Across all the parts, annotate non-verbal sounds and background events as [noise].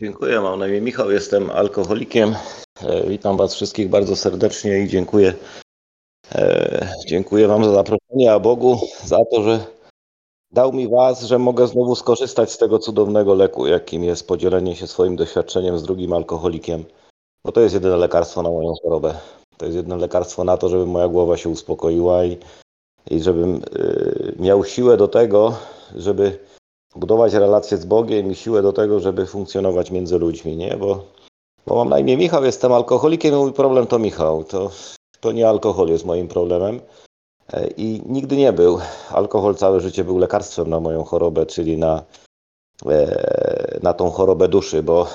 Dziękuję, mam na imię Michał, jestem alkoholikiem. E, witam Was wszystkich bardzo serdecznie i dziękuję. E, dziękuję Wam za zaproszenie, a Bogu za to, że dał mi Was, że mogę znowu skorzystać z tego cudownego leku, jakim jest podzielenie się swoim doświadczeniem z drugim alkoholikiem. Bo to jest jedyne lekarstwo na moją chorobę. To jest jedyne lekarstwo na to, żeby moja głowa się uspokoiła i, i żebym y, miał siłę do tego, żeby budować relacje z Bogiem i siłę do tego, żeby funkcjonować między ludźmi, nie? Bo, bo mam na imię Michał, jestem alkoholikiem i mój problem to Michał. To, to nie alkohol jest moim problemem. E, I nigdy nie był. Alkohol całe życie był lekarstwem na moją chorobę, czyli na, e, na tą chorobę duszy, bo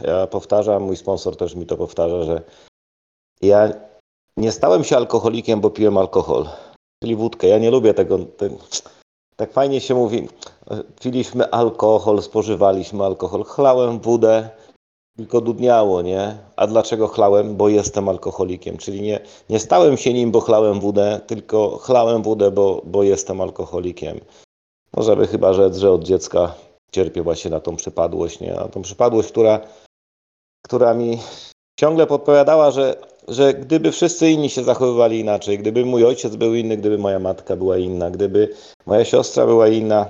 ja powtarzam, mój sponsor też mi to powtarza, że ja nie stałem się alkoholikiem, bo piłem alkohol, czyli wódkę. Ja nie lubię tego. tego tak fajnie się mówi, piliśmy alkohol, spożywaliśmy alkohol, chlałem wódę, tylko dudniało, nie? A dlaczego chlałem? Bo jestem alkoholikiem, czyli nie, nie stałem się nim, bo chlałem wódę, tylko chlałem wódę, bo, bo jestem alkoholikiem. Może by chyba rzec, że od dziecka cierpię właśnie na tą przypadłość, nie? Na tą przypadłość, która, która mi ciągle podpowiadała, że że gdyby wszyscy inni się zachowywali inaczej, gdyby mój ojciec był inny, gdyby moja matka była inna, gdyby moja siostra była inna,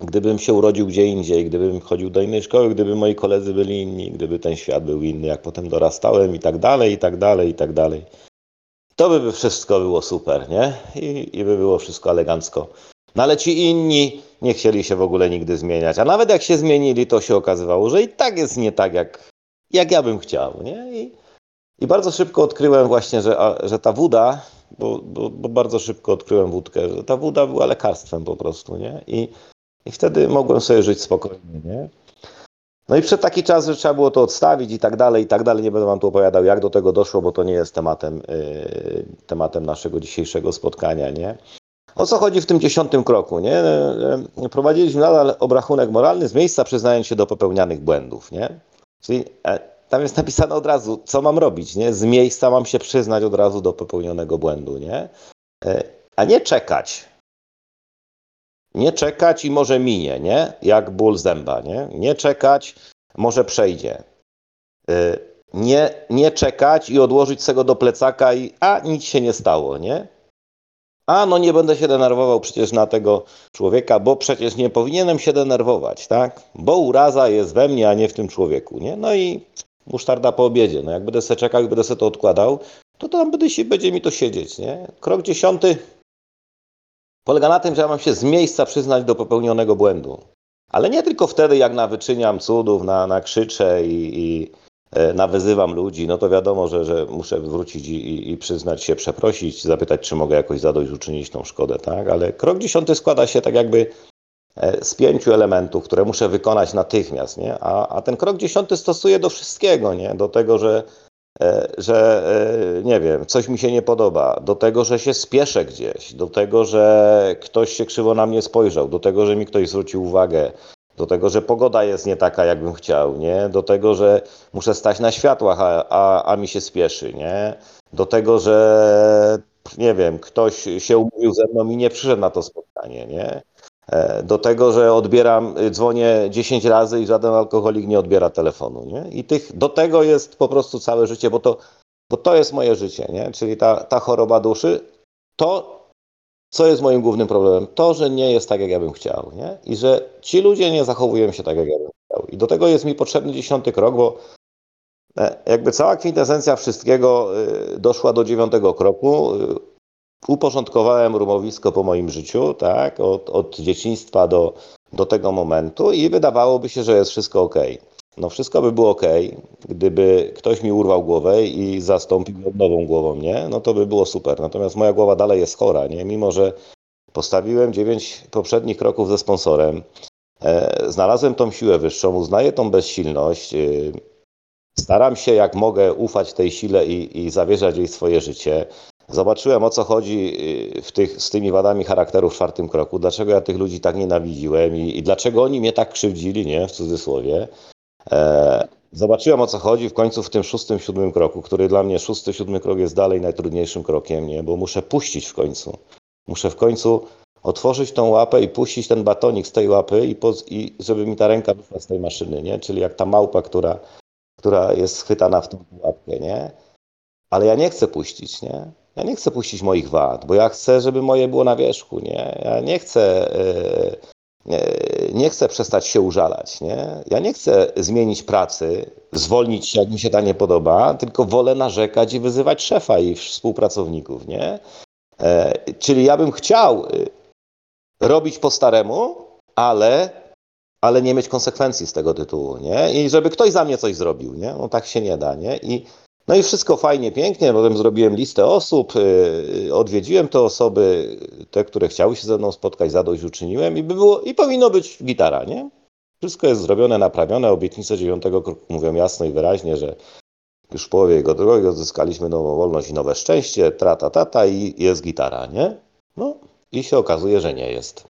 gdybym się urodził gdzie indziej, gdybym chodził do innej szkoły, gdyby moi koledzy byli inni, gdyby ten świat był inny, jak potem dorastałem i tak dalej, i tak dalej, i tak dalej. To by wszystko było super, nie? I, i by było wszystko elegancko. No ale ci inni nie chcieli się w ogóle nigdy zmieniać. A nawet jak się zmienili, to się okazywało, że i tak jest nie tak, jak, jak ja bym chciał, nie? I, i bardzo szybko odkryłem właśnie, że, że ta woda, bo, bo, bo, bardzo szybko odkryłem wódkę, że ta woda była lekarstwem po prostu, nie? I, i wtedy mogłem sobie żyć spokojnie, nie? No i przed taki czas, że trzeba było to odstawić i tak dalej, i tak dalej. Nie będę wam tu opowiadał, jak do tego doszło, bo to nie jest tematem, yy, tematem naszego dzisiejszego spotkania, nie? O co chodzi w tym dziesiątym kroku, nie? Yy, prowadziliśmy nadal obrachunek moralny z miejsca przyznając się do popełnianych błędów, nie? Czyli e, tam jest napisane od razu, co mam robić, nie? Z miejsca mam się przyznać od razu do popełnionego błędu, nie? E, a nie czekać. Nie czekać i może minie, nie? Jak ból zęba, nie? Nie czekać, może przejdzie. E, nie, nie czekać i odłożyć tego do plecaka i a nic się nie stało, nie? A no nie będę się denerwował przecież na tego człowieka, bo przecież nie powinienem się denerwować, tak? Bo uraza jest we mnie, a nie w tym człowieku, nie? No i musztarda po obiedzie. No jak będę sobie czekał i będę sobie to odkładał, to tam będę się, będzie mi to siedzieć, nie? Krok dziesiąty polega na tym, że ja mam się z miejsca przyznać do popełnionego błędu. Ale nie tylko wtedy, jak na wyczyniam cudów, na, na krzyczę i, i e, nawyzywam ludzi, no to wiadomo, że, że muszę wrócić i, i, i, przyznać się, przeprosić, zapytać, czy mogę jakoś zadośćuczynić tą szkodę, tak? Ale krok dziesiąty składa się tak jakby E, z pięciu elementów, które muszę wykonać natychmiast, nie? A, a ten krok dziesiąty stosuję do wszystkiego, nie? Do tego, że, że e, nie wiem, coś mi się nie podoba, do tego, że się spieszę gdzieś, do tego, że ktoś się krzywo na mnie spojrzał, do tego, że mi ktoś zwrócił uwagę, do tego, że pogoda jest nie taka, jakbym chciał, nie? Do tego, że muszę stać na światłach, a, a, a mi się spieszy, nie? Do tego, że nie wiem, ktoś się umówił ze mną i nie przyszedł na to spotkanie, nie? E, do tego, że odbieram, y, dzwonię 10 razy i żaden alkoholik nie odbiera telefonu. Nie? I tych, do tego jest po prostu całe życie, bo to, bo to jest moje życie, nie? czyli ta, ta choroba duszy, to co jest moim głównym problemem? To, że nie jest tak, jak ja bym chciał. Nie? I że ci ludzie nie zachowują się tak, jak ja bym chciał. I do tego jest mi potrzebny dziesiąty krok, bo e, jakby cała kwintesencja wszystkiego y, doszła do dziewiątego kroku. Uporządkowałem rumowisko po moim życiu, tak, od, od dzieciństwa do, do tego momentu i wydawałoby się, że jest wszystko ok. No wszystko by było ok, gdyby ktoś mi urwał głowę i zastąpił nową głową, nie? No to by było super. Natomiast moja głowa dalej jest chora, nie? Mimo, że postawiłem dziewięć poprzednich kroków ze sponsorem, e, znalazłem tą siłę wyższą, uznaję tą bezsilność, e, staram się jak mogę ufać tej sile i, i zawierzać jej swoje życie. Zobaczyłem o co chodzi y, w tych, z tymi wadami charakteru w czwartym kroku, dlaczego ja tych ludzi tak nienawidziłem i, i dlaczego oni mnie tak krzywdzili, nie, w cudzysłowie. E, zobaczyłem o co chodzi w końcu w tym szóstym, siódmym kroku, który dla mnie szósty, siódmy krok jest dalej najtrudniejszym krokiem, nie, bo muszę puścić w końcu. Muszę w końcu otworzyć tą łapę i puścić ten batonik z tej łapy i, po, i żeby mi ta ręka wyszła z tej maszyny, nie? Czyli jak ta małpa, która, która jest schwytana w tą łapkę, nie? Ale ja nie chcę puścić, nie? Ja nie chcę puścić moich wad, bo ja chcę, żeby moje było na wierzchu, nie? Ja nie chcę, nie, nie chcę przestać się użalać, nie? Ja nie chcę zmienić pracy, zwolnić się, jak mi się ta nie podoba, tylko wolę narzekać i wyzywać szefa i współpracowników, nie? E, czyli ja bym chciał y, robić po staremu, ale, ale nie mieć konsekwencji z tego tytułu, nie? I żeby ktoś za mnie coś zrobił, nie? No tak się nie da, nie? I, no i wszystko fajnie, pięknie, potem zrobiłem listę osób, yy, odwiedziłem te osoby, te, które chciały się ze mną spotkać, zadośćuczyniłem i, by było, i powinno być gitara, nie? Wszystko jest zrobione, naprawione, obietnice dziewiątego kroku mówią jasno i wyraźnie, że już w połowie jego drogi odzyskaliśmy nową wolność i nowe szczęście, trata, tata i jest gitara, nie? No i się okazuje, że nie jest.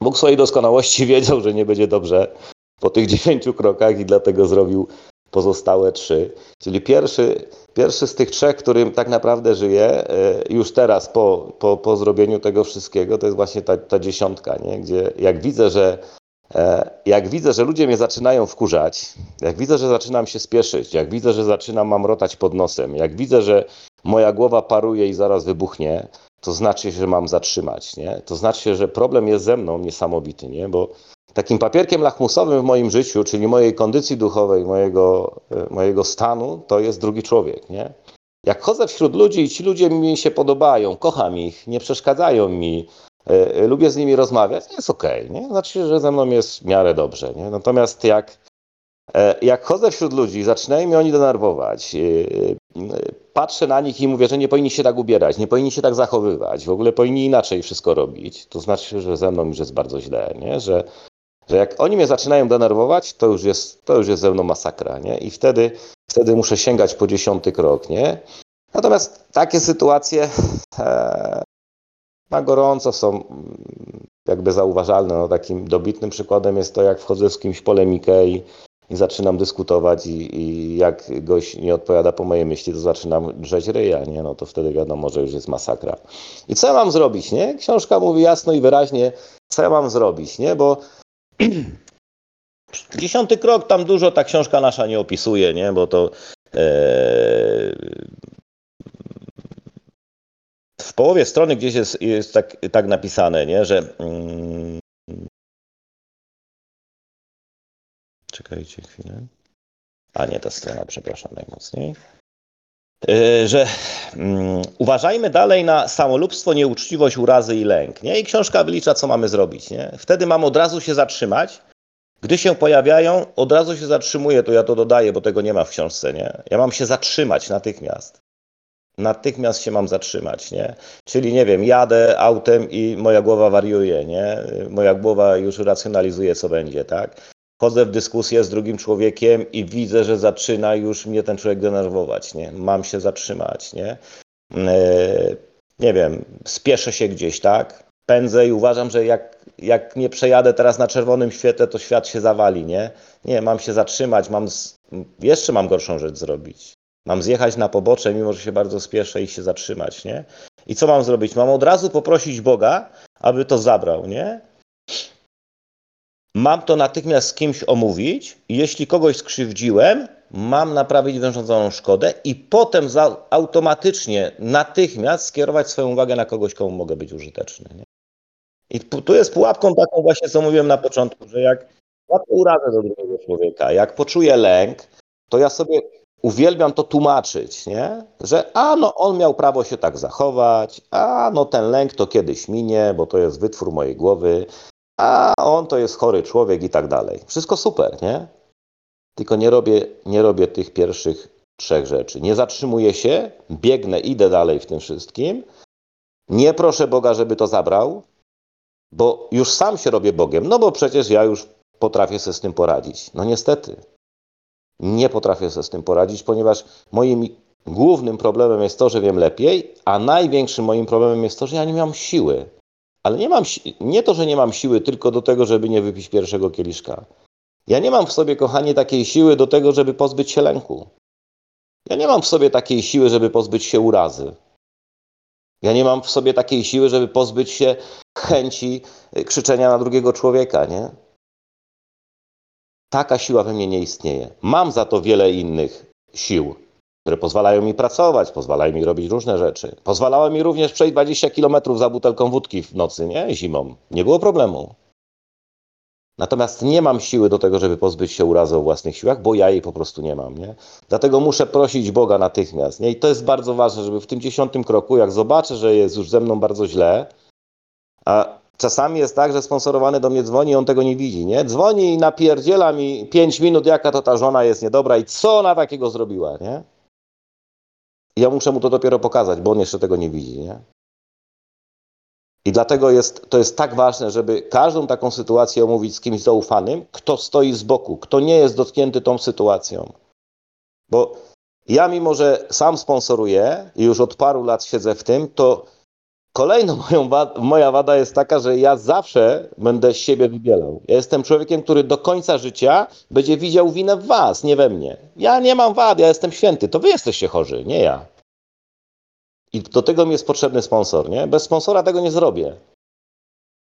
Bóg swojej doskonałości [laughs] wiedział, że nie będzie dobrze po tych [laughs] dziewięciu krokach i dlatego zrobił pozostałe trzy. Czyli pierwszy, pierwszy z tych trzech, którym tak naprawdę żyję, e, już teraz po, po, po zrobieniu tego wszystkiego, to jest właśnie ta, ta dziesiątka, nie? gdzie jak widzę, że e, jak widzę, że ludzie mnie zaczynają wkurzać, jak widzę, że zaczynam się spieszyć, jak widzę, że zaczynam mamrotać pod nosem, jak widzę, że moja głowa paruje i zaraz wybuchnie, to znaczy, że mam zatrzymać, nie? To znaczy, że problem jest ze mną niesamowity, nie? Bo takim papierkiem lachmusowym w moim życiu, czyli mojej kondycji duchowej, mojego, e, mojego stanu, to jest drugi człowiek, nie? Jak chodzę wśród ludzi i ci ludzie mi się podobają, kocham ich, nie przeszkadzają mi, y, lubię z nimi rozmawiać, jest okej, okay, nie? Znaczy, że ze mną jest w miarę dobrze, nie? Natomiast jak jak chodzę wśród ludzi, zaczynają mnie oni denerwować, patrzę na nich i mówię, że nie powinni się tak ubierać, nie powinni się tak zachowywać, w ogóle powinni inaczej wszystko robić, to znaczy, że ze mną już jest bardzo źle, nie? Że, że jak oni mnie zaczynają denerwować, to już jest, to już jest ze mną masakra, nie? I wtedy, wtedy muszę sięgać po dziesiąty krok, nie? Natomiast takie sytuacje e, na gorąco są mm, jakby zauważalne. No, takim dobitnym przykładem jest to, jak wchodzę z kimś w polemikę i i zaczynam dyskutować i, i, jak goś nie odpowiada po mojej myśli, to zaczynam drzeć ryja, nie? No to wtedy wiadomo, że już jest masakra. I co ja mam zrobić, nie? Książka mówi jasno i wyraźnie, co ja mam zrobić, nie? Bo [clears throat] dziesiąty krok tam dużo ta książka nasza nie opisuje, nie? Bo to e, w połowie strony gdzieś jest, jest tak, tak napisane, nie? że mm, Czekajcie chwilę. A nie ta strona, przepraszam najmocniej. Yy, że um, uważajmy dalej na samolubstwo, nieuczciwość, urazy i lęk. Nie? I książka wylicza, co mamy zrobić. Nie? Wtedy mam od razu się zatrzymać. Gdy się pojawiają, od razu się zatrzymuję, to ja to dodaję, bo tego nie ma w książce. Nie? Ja mam się zatrzymać natychmiast. Natychmiast się mam zatrzymać, nie? Czyli nie wiem, jadę autem i moja głowa wariuje, nie? Moja głowa już racjonalizuje, co będzie, tak? Wchodzę w dyskusję z drugim człowiekiem i widzę, że zaczyna już mnie ten człowiek denerwować, nie? Mam się zatrzymać, nie? E, nie wiem, spieszę się gdzieś, tak? Pędzę i uważam, że jak, jak nie przejadę teraz na czerwonym świetle, to świat się zawali, nie? Nie, mam się zatrzymać, mam z... jeszcze mam gorszą rzecz zrobić. Mam zjechać na pobocze, mimo że się bardzo spieszę i się zatrzymać, nie? I co mam zrobić? Mam od razu poprosić Boga, aby to zabrał, nie? Mam to natychmiast z kimś omówić. Jeśli kogoś skrzywdziłem, mam naprawić wyrządzoną szkodę i potem za, automatycznie, natychmiast skierować swoją uwagę na kogoś, komu mogę być użyteczny. Nie? I tu jest pułapką taką właśnie, co mówiłem na początku, że jak łatwo urazę do drugiego człowieka, jak poczuję lęk, to ja sobie uwielbiam to tłumaczyć, nie? że a no on miał prawo się tak zachować, a no ten lęk to kiedyś minie, bo to jest wytwór mojej głowy, a on to jest chory człowiek i tak dalej. Wszystko super, nie? Tylko nie robię, nie robię tych pierwszych trzech rzeczy. Nie zatrzymuję się, biegnę, idę dalej w tym wszystkim. Nie proszę Boga, żeby to zabrał, bo już sam się robię Bogiem, no bo przecież ja już potrafię sobie z tym poradzić. No niestety, nie potrafię sobie z tym poradzić, ponieważ moim głównym problemem jest to, że wiem lepiej, a największym moim problemem jest to, że ja nie mam siły. Ale nie mam, nie to, że nie mam siły tylko do tego, żeby nie wypić pierwszego kieliszka. Ja nie mam w sobie, kochanie, takiej siły do tego, żeby pozbyć się lęku. Ja nie mam w sobie takiej siły, żeby pozbyć się urazy. Ja nie mam w sobie takiej siły, żeby pozbyć się chęci krzyczenia na drugiego człowieka, nie? Taka siła we mnie nie istnieje. Mam za to wiele innych sił, które pozwalają mi pracować, pozwalają mi robić różne rzeczy. Pozwalały mi również przejść 20 kilometrów za butelką wódki w nocy, nie? Zimą. Nie było problemu. Natomiast nie mam siły do tego, żeby pozbyć się urazy o własnych siłach, bo ja jej po prostu nie mam. Nie? Dlatego muszę prosić Boga natychmiast. Nie? I to jest bardzo ważne, żeby w tym dziesiątym kroku, jak zobaczę, że jest już ze mną bardzo źle, a czasami jest tak, że sponsorowany do mnie dzwoni i on tego nie widzi. Nie? Dzwoni i napierdziela mi pięć minut, jaka to ta żona jest niedobra i co ona takiego zrobiła. Nie? Ja muszę mu to dopiero pokazać, bo on jeszcze tego nie widzi. Nie? I dlatego jest, to jest tak ważne, żeby każdą taką sytuację omówić z kimś zaufanym, kto stoi z boku, kto nie jest dotknięty tą sytuacją. Bo ja, mimo że sam sponsoruję i już od paru lat siedzę w tym, to kolejną moją moja wada jest taka, że ja zawsze będę siebie wybielał. Ja jestem człowiekiem, który do końca życia będzie widział winę w was, nie we mnie. Ja nie mam wad, ja jestem święty. To wy jesteście chorzy, nie ja. I do tego mi jest potrzebny sponsor, nie? Bez sponsora tego nie zrobię.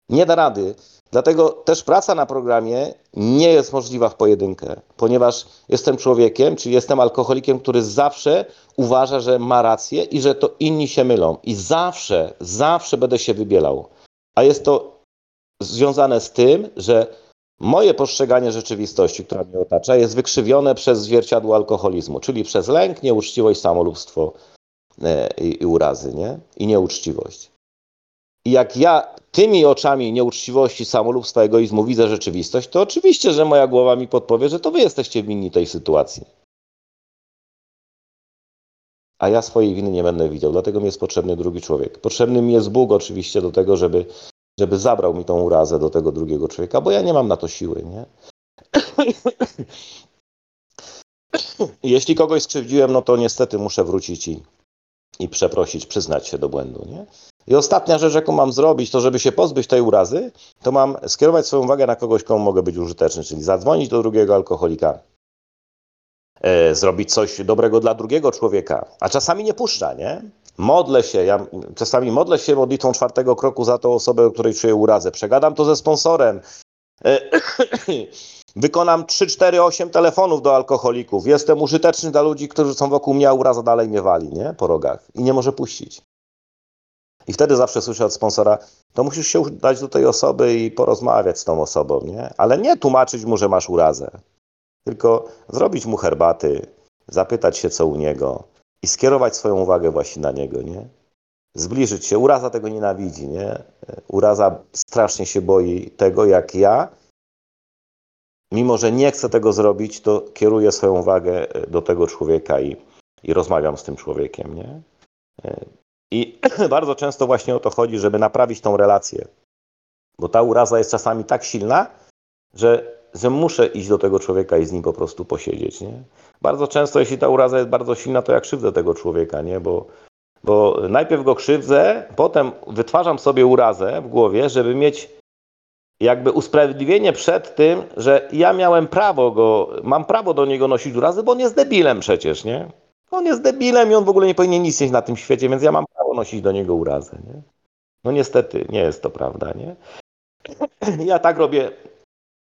Nie da rady. Dlatego też praca na programie nie jest możliwa w pojedynkę, ponieważ jestem człowiekiem, czyli jestem alkoholikiem, który zawsze uważa, że ma rację i że to inni się mylą. I zawsze, zawsze będę się wybielał. A jest to związane z tym, że moje postrzeganie rzeczywistości, która mnie otacza, jest wykrzywione przez zwierciadło alkoholizmu, czyli przez lęk, nieuczciwość, samolubstwo, E, i, urazy, nie? I nieuczciwość. I jak ja tymi oczami nieuczciwości, samolubstwa, egoizmu widzę rzeczywistość, to oczywiście, że moja głowa mi podpowie, że to wy jesteście winni tej sytuacji. A ja swojej winy nie będę widział, dlatego mi jest potrzebny drugi człowiek. Potrzebny mi jest Bóg oczywiście do tego, żeby, żeby zabrał mi tą urazę do tego drugiego człowieka, bo ja nie mam na to siły, nie? [coughs] Jeśli kogoś skrzywdziłem, no to niestety muszę wrócić i, i przeprosić, przyznać się do błędu. Nie? I ostatnia rzecz, jaką mam zrobić, to żeby się pozbyć tej urazy, to mam skierować swoją uwagę na kogoś, komu mogę być użyteczny, czyli zadzwonić do drugiego alkoholika, e, zrobić coś dobrego dla drugiego człowieka, a czasami nie puszcza, nie? Modlę się, ja czasami modlę się modlitwą czwartego kroku za tą osobę, o której czuję urazę. Przegadam to ze sponsorem. E, [coughs] Wykonam 3, 4, 8 telefonów do alkoholików. Jestem użyteczny dla ludzi, którzy są wokół mnie, a uraza dalej mnie wali, nie? Po rogach. I nie może puścić. I wtedy zawsze słyszę od sponsora, to musisz się udać do tej osoby i porozmawiać z tą osobą, nie? Ale nie tłumaczyć mu, że masz urazę. Tylko zrobić mu herbaty, zapytać się, co u niego i skierować swoją uwagę właśnie na niego, nie? Zbliżyć się. Uraza tego nienawidzi, nie? Uraza strasznie się boi tego, jak ja mimo że nie chcę tego zrobić, to kieruję swoją uwagę do tego człowieka i, i rozmawiam z tym człowiekiem. Nie? I [clears throat] bardzo często właśnie o to chodzi, żeby naprawić tą relację. Bo ta uraza jest czasami tak silna, że, że muszę iść do tego człowieka i z nim po prostu posiedzieć. Nie? Bardzo często, jeśli ta uraza jest bardzo silna, to ja krzywdzę tego człowieka, nie? Bo, bo najpierw go krzywdzę, potem wytwarzam sobie urazę w głowie, żeby mieć jakby usprawiedliwienie przed tym, że ja miałem prawo go, mam prawo do niego nosić urazy, bo on jest debilem przecież, nie? On jest debilem i on w ogóle nie powinien istnieć na tym świecie, więc ja mam prawo nosić do niego urazę, nie? No niestety, nie jest to prawda, nie? Ja tak robię,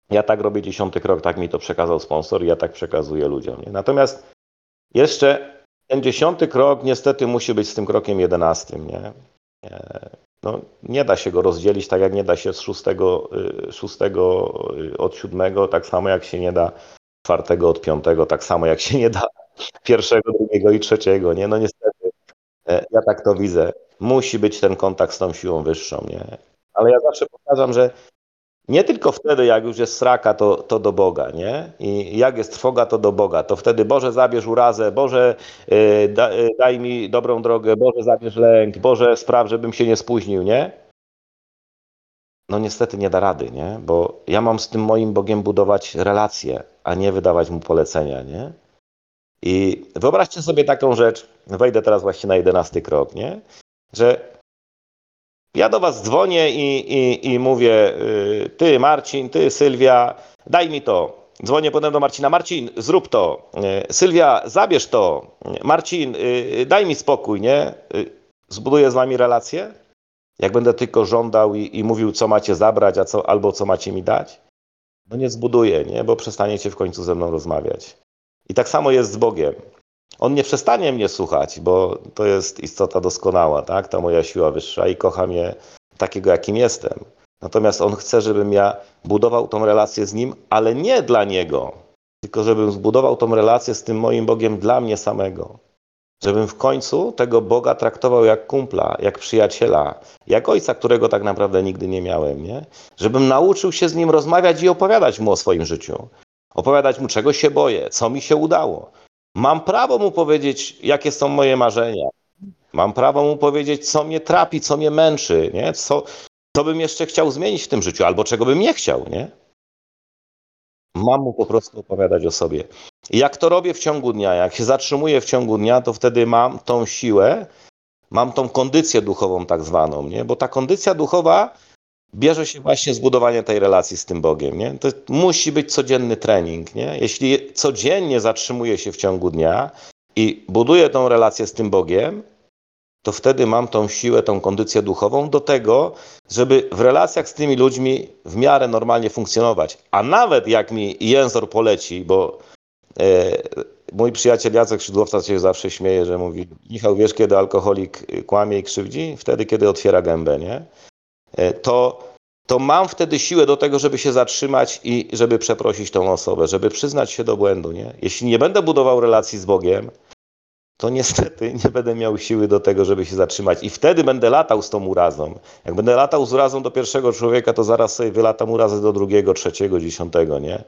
ja tak robię dziesiąty krok, tak mi to przekazał sponsor i ja tak przekazuję ludziom, nie? Natomiast jeszcze ten dziesiąty krok niestety musi być z tym krokiem jedenastym, nie? no, nie da się go rozdzielić tak jak nie da się z szóstego, y, szóstego y, od siódmego, tak samo jak się nie da czwartego od piątego, tak samo jak się nie da pierwszego, drugiego i trzeciego, nie? No niestety, e, ja tak to widzę. Musi być ten kontakt z tą siłą wyższą, nie? Ale ja zawsze powtarzam, że nie tylko wtedy, jak już jest sraka, to, to do Boga, nie? I jak jest trwoga, to do Boga. To wtedy, Boże, zabierz urazę, Boże, yy, da, yy, daj mi dobrą drogę, Boże, zabierz lęk, Boże, spraw, żebym się nie spóźnił, nie? No niestety nie da rady, nie? Bo ja mam z tym moim Bogiem budować relacje, a nie wydawać mu polecenia, nie? I wyobraźcie sobie taką rzecz, wejdę teraz właśnie na jedenasty krok, nie? Że ja do was dzwonię i, i, i mówię, y, ty Marcin, ty Sylwia, daj mi to. Dzwonię potem do Marcina, Marcin, zrób to. Y, Sylwia, zabierz to. Marcin, y, daj mi spokój, nie? zbuduje z wami relację? Jak będę tylko żądał i, i mówił, co macie zabrać, a co, albo co macie mi dać? No nie zbuduje, nie? Bo przestaniecie w końcu ze mną rozmawiać. I tak samo jest z Bogiem. On nie przestanie mnie słuchać, bo to jest istota doskonała, tak? Ta moja siła wyższa i kocha mnie takiego, jakim jestem. Natomiast on chce, żebym ja budował tą relację z nim, ale nie dla niego, tylko żebym zbudował tą relację z tym moim Bogiem dla mnie samego. Żebym w końcu tego Boga traktował jak kumpla, jak przyjaciela, jak ojca, którego tak naprawdę nigdy nie miałem, nie? Żebym nauczył się z nim rozmawiać i opowiadać mu o swoim życiu. Opowiadać mu, czego się boję, co mi się udało. Mam prawo mu powiedzieć, jakie są moje marzenia. Mam prawo mu powiedzieć, co mnie trapi, co mnie męczy, nie? Co, co bym jeszcze chciał zmienić w tym życiu, albo czego bym nie chciał, nie? Mam mu po prostu opowiadać o sobie. I jak to robię w ciągu dnia, jak się zatrzymuję w ciągu dnia, to wtedy mam tą siłę, mam tą kondycję duchową tak zwaną, nie? Bo ta kondycja duchowa bierze się właśnie z budowania tej relacji z tym Bogiem, nie? To musi być codzienny trening, nie? Jeśli codziennie zatrzymuję się w ciągu dnia i buduję tą relację z tym Bogiem, to wtedy mam tą siłę, tą kondycję duchową do tego, żeby w relacjach z tymi ludźmi w miarę normalnie funkcjonować. A nawet jak mi jęzor poleci, bo e, mój przyjaciel Jacek Szydłowca się zawsze śmieje, że mówi Michał, wiesz kiedy alkoholik kłamie i krzywdzi? Wtedy, kiedy otwiera gębę, nie? E, to, to mam wtedy siłę do tego, żeby się zatrzymać i żeby przeprosić tą osobę, żeby przyznać się do błędu, nie? Jeśli nie będę budował relacji z Bogiem, to niestety [laughs] nie będę miał siły do tego, żeby się zatrzymać. I wtedy będę latał z tą urazą. Jak będę latał z urazą do pierwszego człowieka, to zaraz sobie wylatam urazę do drugiego, trzeciego, dziesiątego, nie?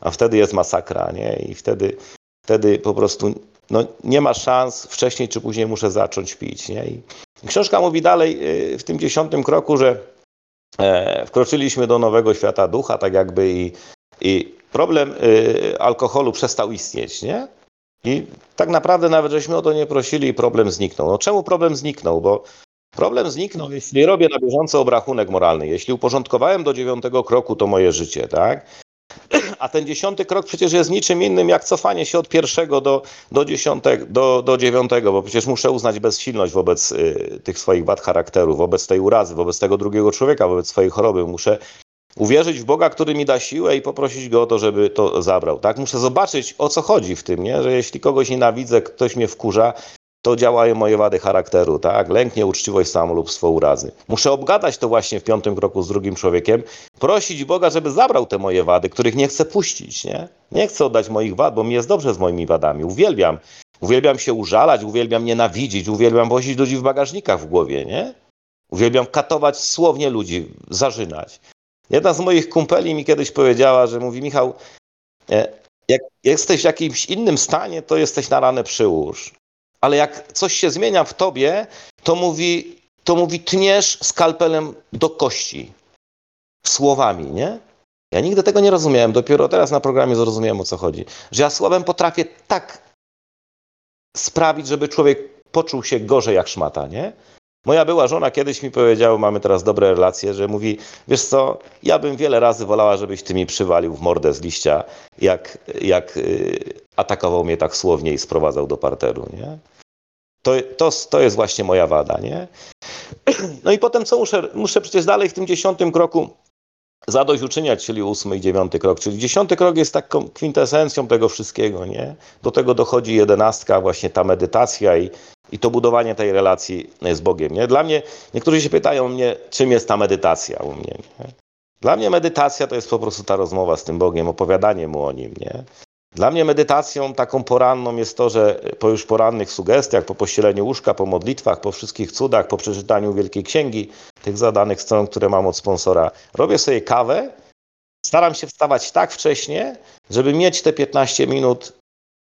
A wtedy jest masakra, nie? I wtedy, wtedy po prostu no, nie ma szans, wcześniej czy później muszę zacząć pić, nie? I książka mówi dalej y, w tym dziesiątym kroku, że e, wkroczyliśmy do nowego świata ducha, tak jakby i, i problem y, alkoholu przestał istnieć, nie? I tak naprawdę nawet żeśmy o to nie prosili i problem zniknął. No czemu problem zniknął? Bo problem zniknął, jeśli robię na bieżąco obrachunek moralny, jeśli uporządkowałem do dziewiątego kroku to moje życie, tak? A ten dziesiąty krok przecież jest niczym innym jak cofanie się od pierwszego do, do, dziesiątego, do, do dziewiątego, bo przecież muszę uznać bezsilność wobec y, tych swoich wad charakteru, wobec tej urazy, wobec tego drugiego człowieka, wobec swojej choroby. Muszę uwierzyć w Boga, który mi da siłę i poprosić Go o to, żeby to zabrał. Tak? Muszę zobaczyć, o co chodzi w tym, nie? że jeśli kogoś nienawidzę, ktoś mnie wkurza, to działają moje wady charakteru, tak? Lęk, nieuczciwość, samolubstwo, urazy. Muszę obgadać to właśnie w piątym kroku z drugim człowiekiem, prosić Boga, żeby zabrał te moje wady, których nie chcę puścić, nie? Nie chcę oddać moich wad, bo mi jest dobrze z moimi wadami. Uwielbiam. Uwielbiam się użalać, uwielbiam nienawidzić, uwielbiam wozić ludzi w bagażnikach w głowie, nie? Uwielbiam katować słownie ludzi, zażynać. Jedna z moich kumpeli mi kiedyś powiedziała, że mówi Michał, e, jak jesteś w jakimś innym stanie, to jesteś na ranę przyłóż. Ale jak coś się zmienia w tobie, to mówi, to mówi tniesz skalpelem do kości. Słowami, nie? Ja nigdy tego nie rozumiałem. Dopiero teraz na programie zrozumiałem o co chodzi. Że ja słowem potrafię tak sprawić, żeby człowiek poczuł się gorzej jak szmata, nie? Moja była żona kiedyś mi powiedziała, mamy teraz dobre relacje, że mówi, wiesz co, ja bym wiele razy wolała, żebyś ty mi przywalił w mordę z liścia, jak, jak y, atakował mnie tak słownie i sprowadzał do parteru, nie? To, to, to jest właśnie moja wada, nie? [clears throat] No i potem co muszę, muszę przecież dalej w tym dziesiątym kroku zadośćuczyniać, czyli ósmy i dziewiąty krok. Czyli dziesiąty krok jest taką kwintesencją tego wszystkiego, nie? Do tego dochodzi jedenastka, właśnie ta medytacja i, i to budowanie tej relacji z Bogiem, nie? Dla mnie, niektórzy się pytają mnie, czym jest ta medytacja u mnie, nie? Dla mnie medytacja to jest po prostu ta rozmowa z tym Bogiem, opowiadanie mu o nim, nie? Dla mnie medytacją taką poranną jest to, że po już porannych sugestiach, po pościeleniu łóżka, po modlitwach, po wszystkich cudach, po przeczytaniu Wielkiej Księgi, tych zadanych stron, które mam od sponsora, robię sobie kawę, staram się wstawać tak wcześnie, żeby mieć te 15 minut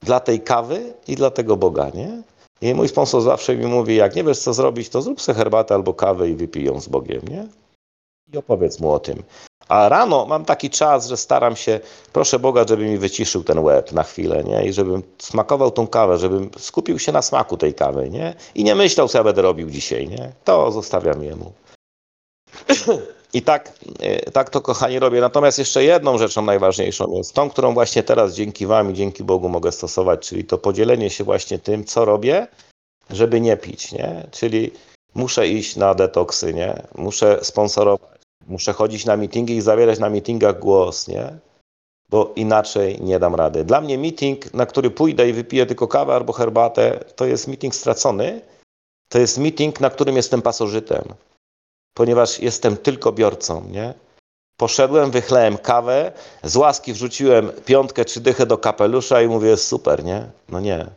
dla tej kawy i dla tego Boga, nie? I mój sponsor zawsze mi mówi, jak nie wiesz co zrobić, to zrób sobie herbatę albo kawę i wypij ją z Bogiem, nie? I opowiedz mu o tym. A rano mam taki czas, że staram się, proszę Boga, żeby mi wyciszył ten łeb na chwilę, nie? I żebym smakował tą kawę, żebym skupił się na smaku tej kawy, nie? I nie myślał, co ja będę robił dzisiaj, nie? To zostawiam jemu. [clears throat] I tak, e, tak to, kochani, robię. Natomiast jeszcze jedną rzeczą najważniejszą jest tą, którą właśnie teraz dzięki Wam i dzięki Bogu mogę stosować, czyli to podzielenie się właśnie tym, co robię, żeby nie pić, nie? Czyli muszę iść na detoksy, nie? Muszę sponsorować, muszę chodzić na meetingi i zabierać na meetingach głos, nie? Bo inaczej nie dam rady. Dla mnie meeting, na który pójdę i wypiję tylko kawę albo herbatę, to jest meeting stracony. To jest meeting, na którym jestem pasożytem, ponieważ jestem tylko biorcą, nie? Poszedłem, wychlałem kawę, z łaski wrzuciłem piątkę czy dychę do kapelusza i mówię, jest super, nie? No nie,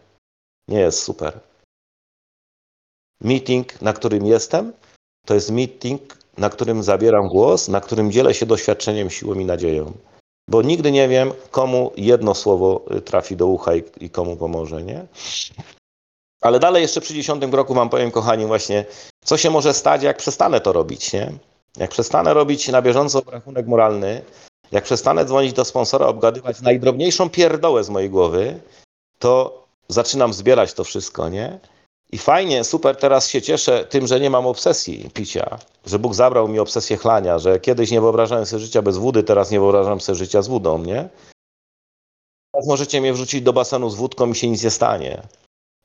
nie jest super. Meeting, na którym jestem, to jest meeting, na którym zabieram głos, na którym dzielę się doświadczeniem, siłą i nadzieją. Bo nigdy nie wiem, komu jedno słowo trafi do ucha i, i komu pomoże, nie? Ale dalej jeszcze przy dziesiątym roku wam powiem, kochani, właśnie, co się może stać, jak przestanę to robić, nie? Jak przestanę robić na bieżąco obrachunek moralny, jak przestanę dzwonić do sponsora, obgadywać najdrobniejszą pierdołę z mojej głowy, to zaczynam zbierać to wszystko, nie? I fajnie, super, teraz się cieszę tym, że nie mam obsesji picia, że Bóg zabrał mi obsesję chlania, że kiedyś nie wyobrażałem sobie życia bez wody, teraz nie wyobrażam sobie życia z wodą, nie? Teraz możecie mnie wrzucić do basenu z wódką i się nic nie stanie.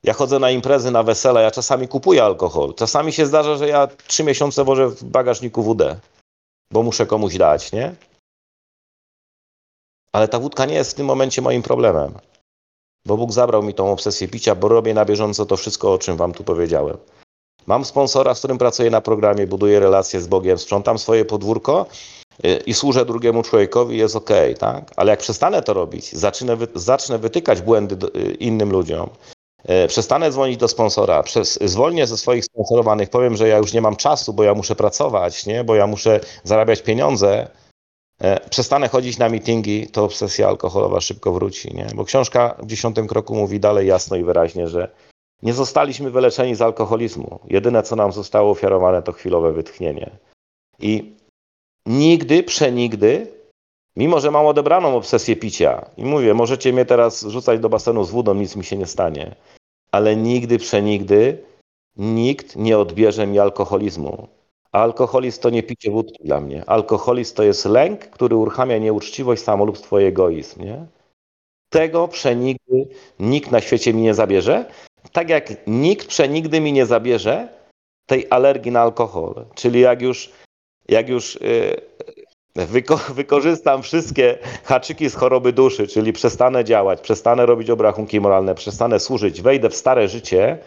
Ja chodzę na imprezy, na wesela, ja czasami kupuję alkohol. Czasami się zdarza, że ja trzy miesiące wożę w bagażniku wódę, bo muszę komuś dać, nie? Ale ta wódka nie jest w tym momencie moim problemem, bo Bóg zabrał mi tą obsesję picia, bo robię na bieżąco to wszystko, o czym wam tu powiedziałem. Mam sponsora, z którym pracuję na programie, buduję relacje z Bogiem, sprzątam swoje podwórko y, i służę drugiemu człowiekowi, jest ok, tak? Ale jak przestanę to robić, zacznę, zacznę wytykać błędy y, innym ludziom, przestanę dzwonić do sponsora, przez, zwolnię ze swoich sponsorowanych, powiem, że ja już nie mam czasu, bo ja muszę pracować, nie? bo ja muszę zarabiać pieniądze, e, przestanę chodzić na meetingi, to obsesja alkoholowa szybko wróci. Nie? Bo książka w dziesiątym kroku mówi dalej jasno i wyraźnie, że nie zostaliśmy wyleczeni z alkoholizmu. Jedyne, co nam zostało ofiarowane, to chwilowe wytchnienie. I nigdy, przenigdy, mimo że mam odebraną obsesję picia, i mówię, możecie mnie teraz rzucać do basenu z wodą, nic mi się nie stanie ale nigdy, przenigdy nikt nie odbierze mi alkoholizmu. Alkoholizm to nie picie wódki dla mnie. Alkoholizm to jest lęk, który uruchamia nieuczciwość, samolubstwo i egoizm. Nie? Tego przenigdy nikt na świecie mi nie zabierze. Tak jak nikt przenigdy mi nie zabierze tej alergii na alkohol. Czyli jak już, jak już yy, Wyko wykorzystam wszystkie haczyki z choroby duszy, czyli przestanę działać, przestanę robić obrachunki moralne, przestanę służyć, wejdę w stare życie,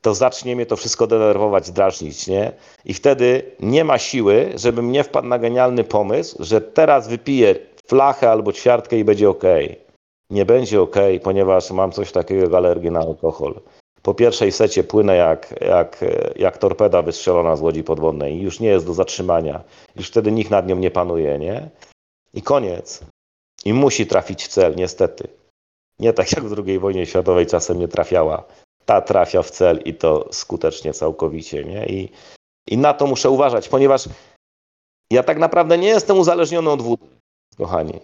to zacznie mnie to wszystko denerwować, drażnić, nie? I wtedy nie ma siły, żebym nie wpadł na genialny pomysł, że teraz wypiję flachę albo ćwiartkę i będzie ok. Nie będzie ok, ponieważ mam coś takiego jak alergię na alkohol po pierwszej secie płynę jak, jak, jak torpeda wystrzelona z łodzi podwodnej i już nie jest do zatrzymania. Już wtedy nikt nad nią nie panuje, nie? I koniec. I musi trafić w cel, niestety. Nie tak jak w II wojnie światowej czasem nie trafiała. Ta trafia w cel i to skutecznie całkowicie, nie? I, i na to muszę uważać, ponieważ ja tak naprawdę nie jestem uzależniony od wody, kochani.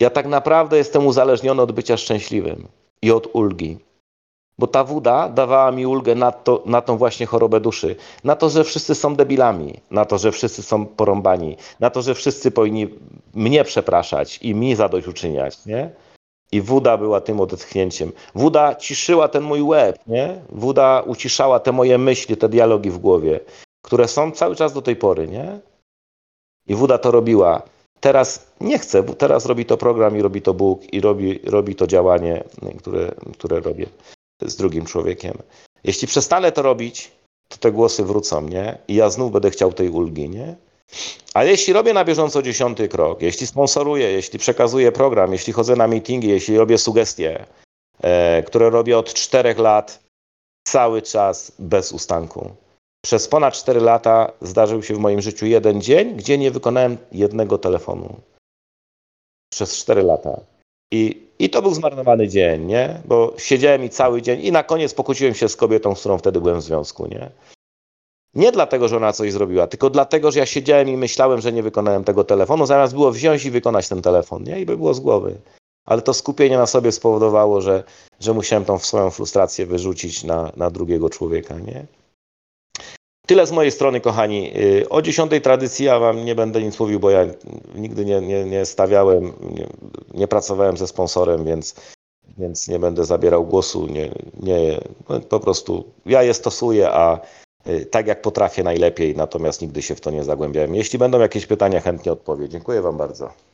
Ja tak naprawdę jestem uzależniony od bycia szczęśliwym i od ulgi bo ta woda dawała mi ulgę na, to, na tą właśnie chorobę duszy. Na to, że wszyscy są debilami, na to, że wszyscy są porąbani, na to, że wszyscy powinni mnie przepraszać i mi zadośćuczyniać, nie? I woda była tym odetchnięciem. Woda ciszyła ten mój łeb, nie? Woda uciszała te moje myśli, te dialogi w głowie, które są cały czas do tej pory, nie? I woda to robiła. Teraz nie chcę, bo teraz robi to program i robi to Bóg i robi, robi to działanie, które, które robię z drugim człowiekiem. Jeśli przestanę to robić, to te głosy wrócą, nie? I ja znów będę chciał tej ulgi, nie? A jeśli robię na bieżąco dziesiąty krok, jeśli sponsoruję, jeśli przekazuję program, jeśli chodzę na meetingi, jeśli robię sugestie, e, które robię od czterech lat, cały czas bez ustanku. Przez ponad cztery lata zdarzył się w moim życiu jeden dzień, gdzie nie wykonałem jednego telefonu. Przez cztery lata. I, I to był zmarnowany dzień, nie? Bo siedziałem i cały dzień i na koniec pokłóciłem się z kobietą, z którą wtedy byłem w związku, nie? Nie dlatego, że ona coś zrobiła, tylko dlatego, że ja siedziałem i myślałem, że nie wykonałem tego telefonu, zamiast było wziąć i wykonać ten telefon, nie? I by było z głowy. Ale to skupienie na sobie spowodowało, że, że musiałem tą swoją frustrację wyrzucić na, na drugiego człowieka, nie? Tyle z mojej strony, kochani. Y, o dziesiątej tradycji ja wam nie będę nic mówił, bo ja nigdy nie, nie, nie stawiałem, nie, nie pracowałem ze sponsorem, więc, więc nie będę zabierał głosu. Nie, nie, po prostu ja je stosuję, a, y, tak jak potrafię najlepiej, natomiast nigdy się w to nie zagłębiałem. Jeśli będą jakieś pytania, chętnie odpowiem. Dziękuję Wam bardzo.